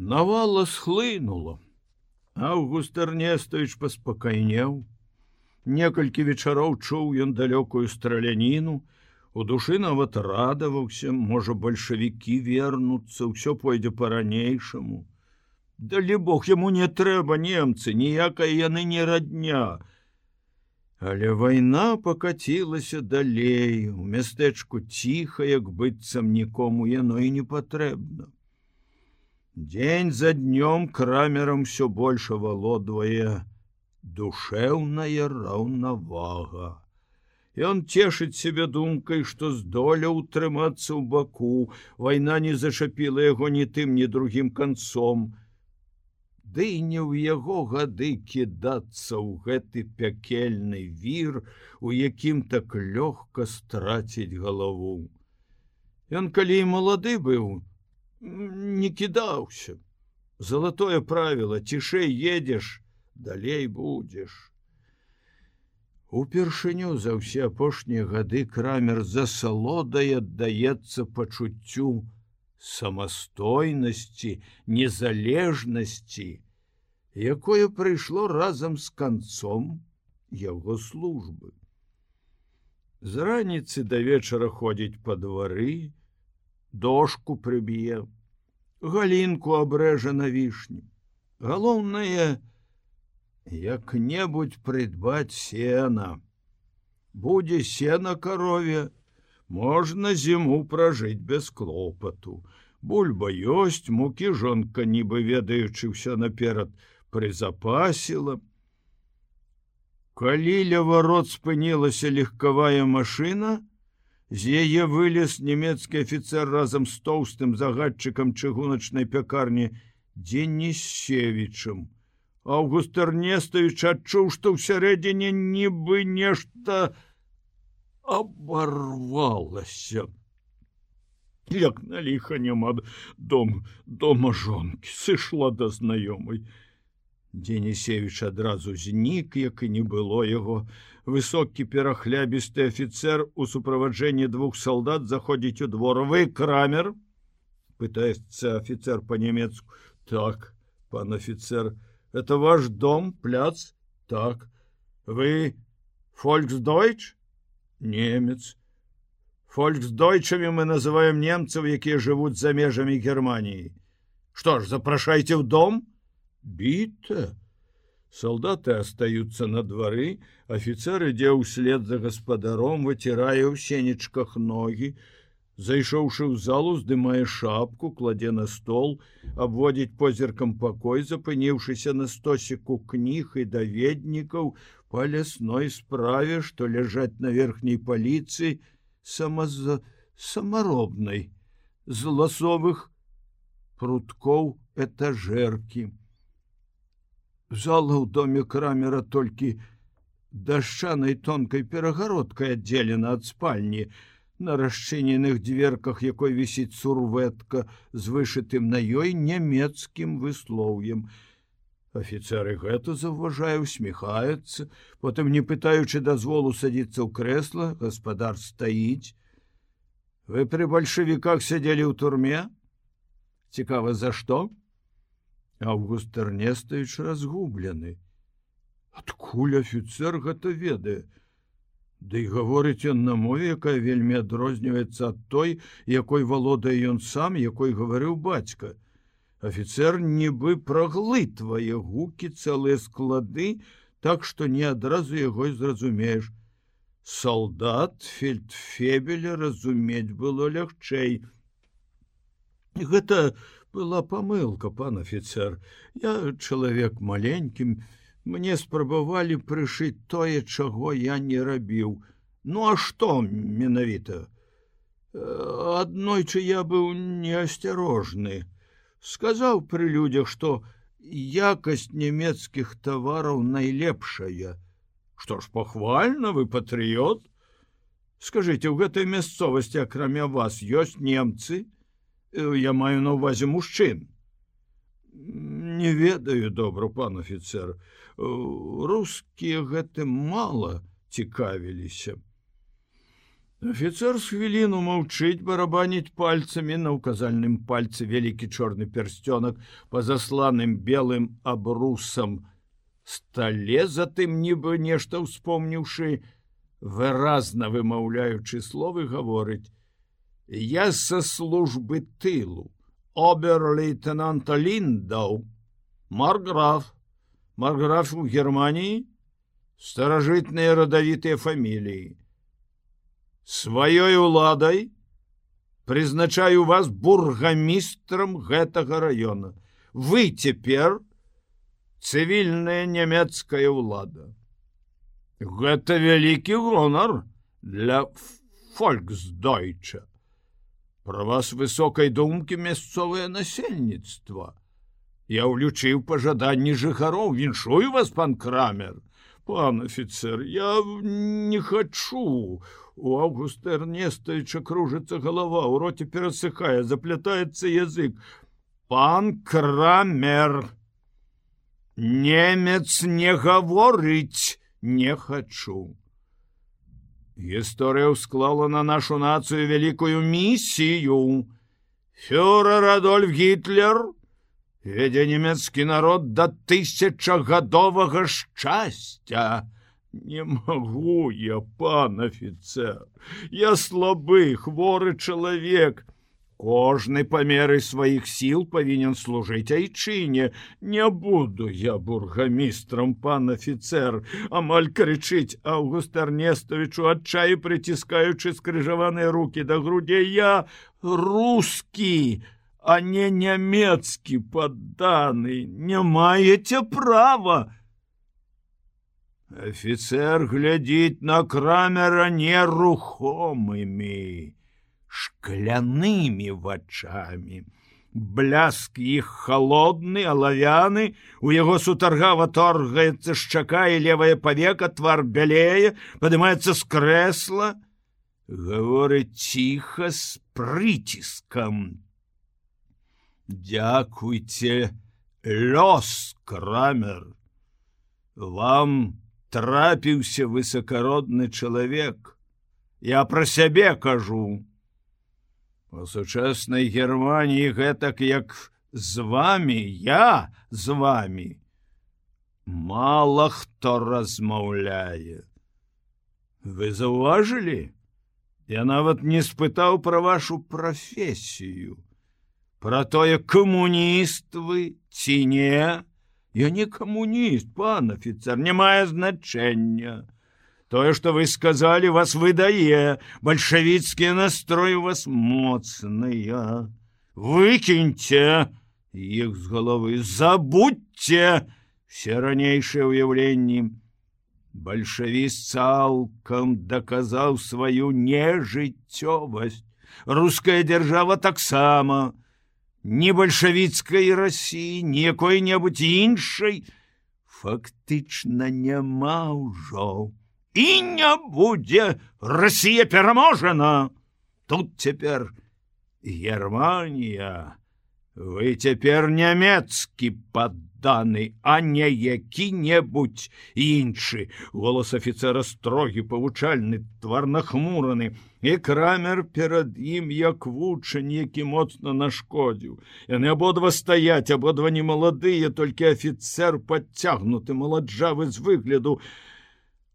Навала схлынула. Аўгуст Эрнестович паспакайнеў. Некалькі вечароў чуў ён далёкую страляніну, У душы нават радаваўся, можа бальшавікі вернуцца, ўсё пойдзе па-ранейшаму. Далі Бог яму не трэба немцы, ніякай яны не радня. Але вайна покацілася далей, у мястэчку ціха, як быццам нікому яно і не патрэбна. Дзень за днём крамерам все больш валодвае душэўная раўнавага. Ён цешыць сябе думкай, што здоля ўтрымацца ў баку, вайна не зачапіла яго ні тым, ні другім канцом, Ды і не ў яго гады кідацца ў гэты пякельны вір, у якім так лёгка страціць галаву. Ён калі і малады быў, не кідаўся. Залатое правіла, цішэй едзеш, далей будзеш. Упершыню за ўсе апошнія гады крамер за салодай аддаецца пачуццю самастойнасці, незалежнасці, якое прыйшло разам з канцом яго службы. З раніцы да вечара ходзіць па двары, дошку прыб'е, галінку абрэжа на вішні. Галоўнае, як-небудзь прыдбаць сена. Будзе сена карове, можна зіму пражыць без клопату. Бульба ёсць, мукі жонка, нібы ведаючы ўсё наперад, прызапасіла. Калі ля варот спынілася легкавая машина, з яе вылез нямецкі офіцер разам з тоўстым загадчыкам чыгуначнай пякарні Дзенісевічым. Аўгуст Эрнестович адчуў, што ўсярэдзіне нібы нешта оборвалася. Як на ліха няма дом дома жонкі сышла да знаёмай. Денісевич адразу знік, як і не было яго. Высокі перахлябісты офіцер у суправаджэнні двух салдат заходзіць у дворавы крамер. пытаецца офіцер по-нямецку. Так, пан офіцер, это ваш дом, пляц, так. Вы фольксдойч? Немец. Фольксдойчамі мы называем немцаў, якія жывуць за межамі Геррманіі. Што ж, запрашайце ў дом? Бита солдаты остаются на двары офіцер ідзе ўслед за гаспадаром выцірае ў сенечках ногі зайшоўшы ў залу здымае шапку кладзе на стол абводзіць позіркам пакой запыніўшыся на стосіку кніг і даведнікаў па лясной справе што ляжаць на верхняй паліцыі сама за самаробнай з ласовых пруткоў этажэркі Зала ў доме крамера толькі дашчанай тонкай перагародкай аддзелена ад спальні, на расчыненых дзверках якой вісіць сурветка з вышытым на ёй нямецкім выслоўем. Афіцеры гэта заўважае усміхаецца, потым не пытаючы дазволу садіцца ў крэсла, гаспадар стаіць. Вы пры бальшавіках сядзелі ў турме? Цікава за што? Август Эрнестович разгублены. Адкуль офіцер гэта ведае? Ды да гаворыць ён на мове, якая вельмі адрозніваецца ад той, якой валодае ён сам, якой гаварыў бацька. Афіцер нібы праглытвае гукі цэлыя склады, так што не адразу яго і зразумееш. Салдат фельдфебеля разумець было лягчэй. Гэта была помылка пан офіцер я чалавек маленькім мне спрабавалі прышыць тое чаго я не рабіў ну а что менавіта аднойчы я быў неасцярожны сказаў пры людзях что якасць нямецкіх тавараў найлепшая что ж пахвальна вы патрыот скажите у гэтай мясцовасці акрамя вас ёсць немцы? Э, я маю на увазе мужчын не ведаю добра пан офіцер э, рускія гэты мало цікавіліся. Офіцер з хвіліну маўчыць барабаніць пальцамі на ўказальным пальцы вялікі чорны пярсцёнак па засланым белым абрусам. Стале затым нібы нешта ўспомніўшы выразна вымаўляючы словы гаворыць я са службы тылу обер-лейтенанта ліндаў марграф марграф у германії старажытныя радавітыя фаміліі сваёй уладай прызначаю вас бургамістрам гэтага района вы цяпер цывільная нямецкая ўлада гэта вялікі гонар для фольксдойча Про вас высокай думкі мясцовае насельніцтва я ўлючыў пажаданні жыхароў віншую вас пан крамер. Пан офіцер я не хочу. У августа эрнестаюча кружыцца голова у роце перасыхае заплятаецца язык. Пан крамер немец не гаворыць не хочу гісторыя ўсклала на нашу нацыю вялікую місію фюрер адольф гітлер вядзе нямецкі народ да тысячагадовага шчасця. Не магу я, пан офіцер, Я слабы, хворы чалавек. Кожны памеры сваіх сіл павінен служыць айчыне. Не буду я бургамістрам, пан офіцер, амаль крычыць Аўгуст Арнестовичу адчаю прыціскаючы скрыжаваныя руки да грудзей. Я рускі а не нямецкі падданы. Не маеце права. Офіцер глядзіць на крамера нерухомымі шклянымі вачами бляск іх холодны алавяны у яго сутаргава торгаецца шчака і левая павека твар бялее падымаецца з крэсла гаворыць ціха з прыціскам Дякуйте, лёс крамер. Вам трапіўся высокородны чалавек. Я пра сябе кажу. У сучаснай Геррманіі гэтак як з вами я з вами. Мало хто размаўляе. Вы заўважылі? Я нават не спытаў пра вашу прафесію про тое камуніст вы ці не я не камуніст пан офіцер не мае значэння тое что вы сказали вас выдае бальшавіцкія настрой у вас моцныя выкіньце іх з головы забудьте все ранейшыя ўяўленні бальшавіст цалкам даказаў сваю нежыццёвасць руская держава таксама у не бальшавіцкай рассіі якой-небудзь іншай фактычна няма ўжо І не будзе Росія пераможана тут цяпер Германія. Вы цяпер нямецкі падданы а не які-небудзь іншы. Голос офіцера строгі павучальны твар нахмураны і крамер перад ім як вучань які моцна нашкодзіў. Яны абодва стаяць абодва не маладыя толькі афіцер падцягнуты маладжавы з выгляду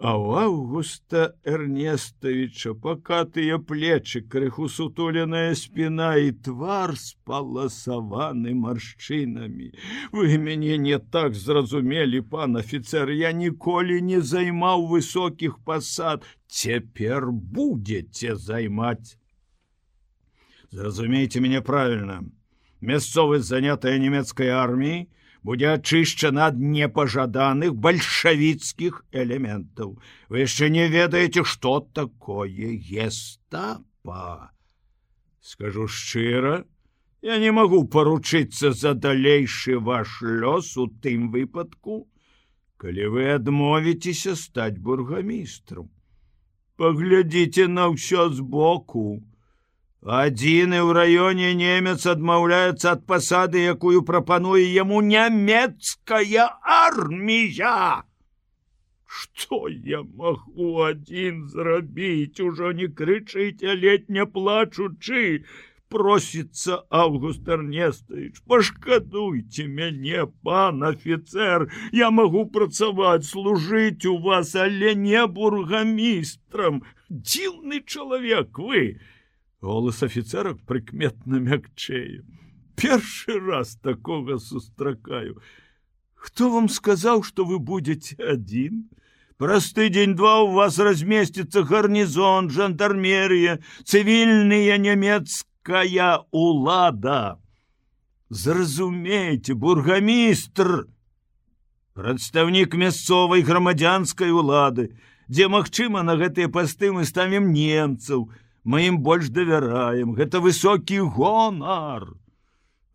А у августа эрнестовича покатыя плечы крыху сутуленая спина і твар спаласаваны маршчынамі вы мяне не так зразумелі пан офіцер я ніколі не займаў высокіх пасад цяпер будете займаць зразумейте мяне правильно. Мясцовасць занятая нямецкай арміі будзе ачышчана ад непажаданых бальшавіцкіх элементаў. Вы яшчэ не ведаеце, што такое гестапа. Скажу шчыра, я не магу паручыцца за далейшы ваш лёс у тым выпадку, калі вы адмовіцеся стаць бургамістром. Паглядзіце на ўсё збоку, Адзіны ў раёне немец адмаўляецца ад пасады, якую прапануе яму нямецкая армія. что я магу адзін зрабіць? Ужо не крычыце летня плачучы. Просіцца август эрнестович пашкадуйте мяне пан офіцер я магу працаваць служыць у вас але не бургамістрам дзіўны чалавек вы голос офіцерак прыкметна мякчею першы раз такога сустракаю. Хто вам сказаў что вы будете адзін праз тыдзень-два у вас размесціцца гарнізон жандармерія цывільныя нямецкія якая улада. Зразумейте бургамістр прадстаўнік мясцовай грамадзянскай улады. Дзе магчыма на гэтыя пасты мы ставім немцаў мы ім больш давяраем гэта высокі гонар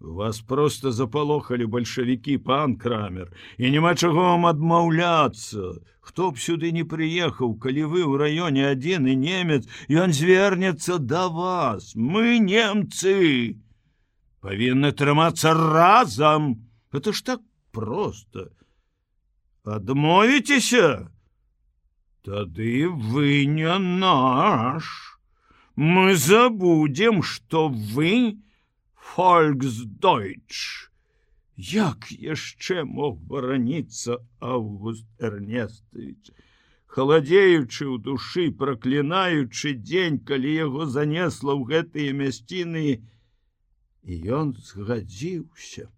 вас просто запалохалі бальшавікі пан крамер і няма чаго вам адмаўляцца хто б сюды не прыехаў калі вы ў раёне адзін і немец ён звернецца да вас. Мы немцы. Павінны трымацца разам это ж так просто. Адмовіцеся тады вы не наш мы забудем что вы фольксдойч Як яшчэ мог бараніцца Август Эрнестович, халадзеючы ў душы, праклінаючы дзень, калі яго занесла ў гэтыя мясціны, ён згадзіўся.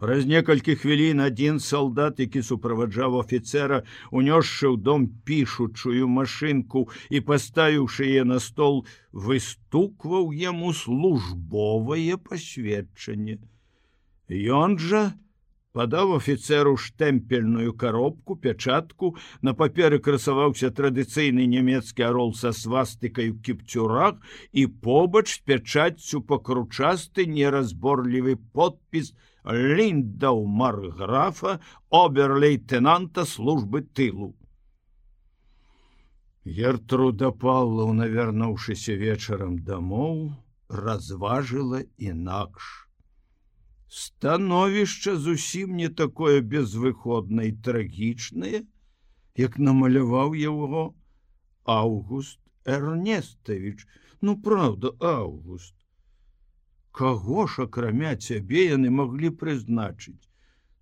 Праз некалькі хвілін адзін салдат, які суправаджаў афіцера, унёсшы ў дом пішучую машынку і паставіўшы яе на стол, выстукваў яму службовае пасведчанне. Ён жа падаў офіцеру штэмпельную коробку пячатку на паперы красаваўся традыцыйны нямецкі арол са свастыкай кіпцюрах і побач пячаццю пакручасты неразборлівы подпіс ліндаў марграфа обер-лейтенанта службы тылу Гертруда Павловна, вярнуўшыся вечарам дамоў, разважыла інакш становішча зусім не такое безвыходна і трагічнае, як намаляваў яго Август Эрнестович, ну правда, Август. Каго ж акрамя цябе яны маглі прызначыць?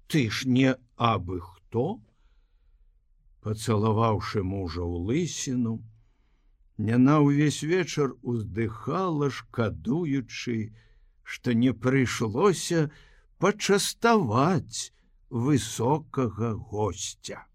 Ты ж не абы хто? Пацалаваўшы мужа ў лысіну, Яна ўвесь вечар уздыхала, шкадуючы, што не прыйшлося пачаставаць высокага гостя.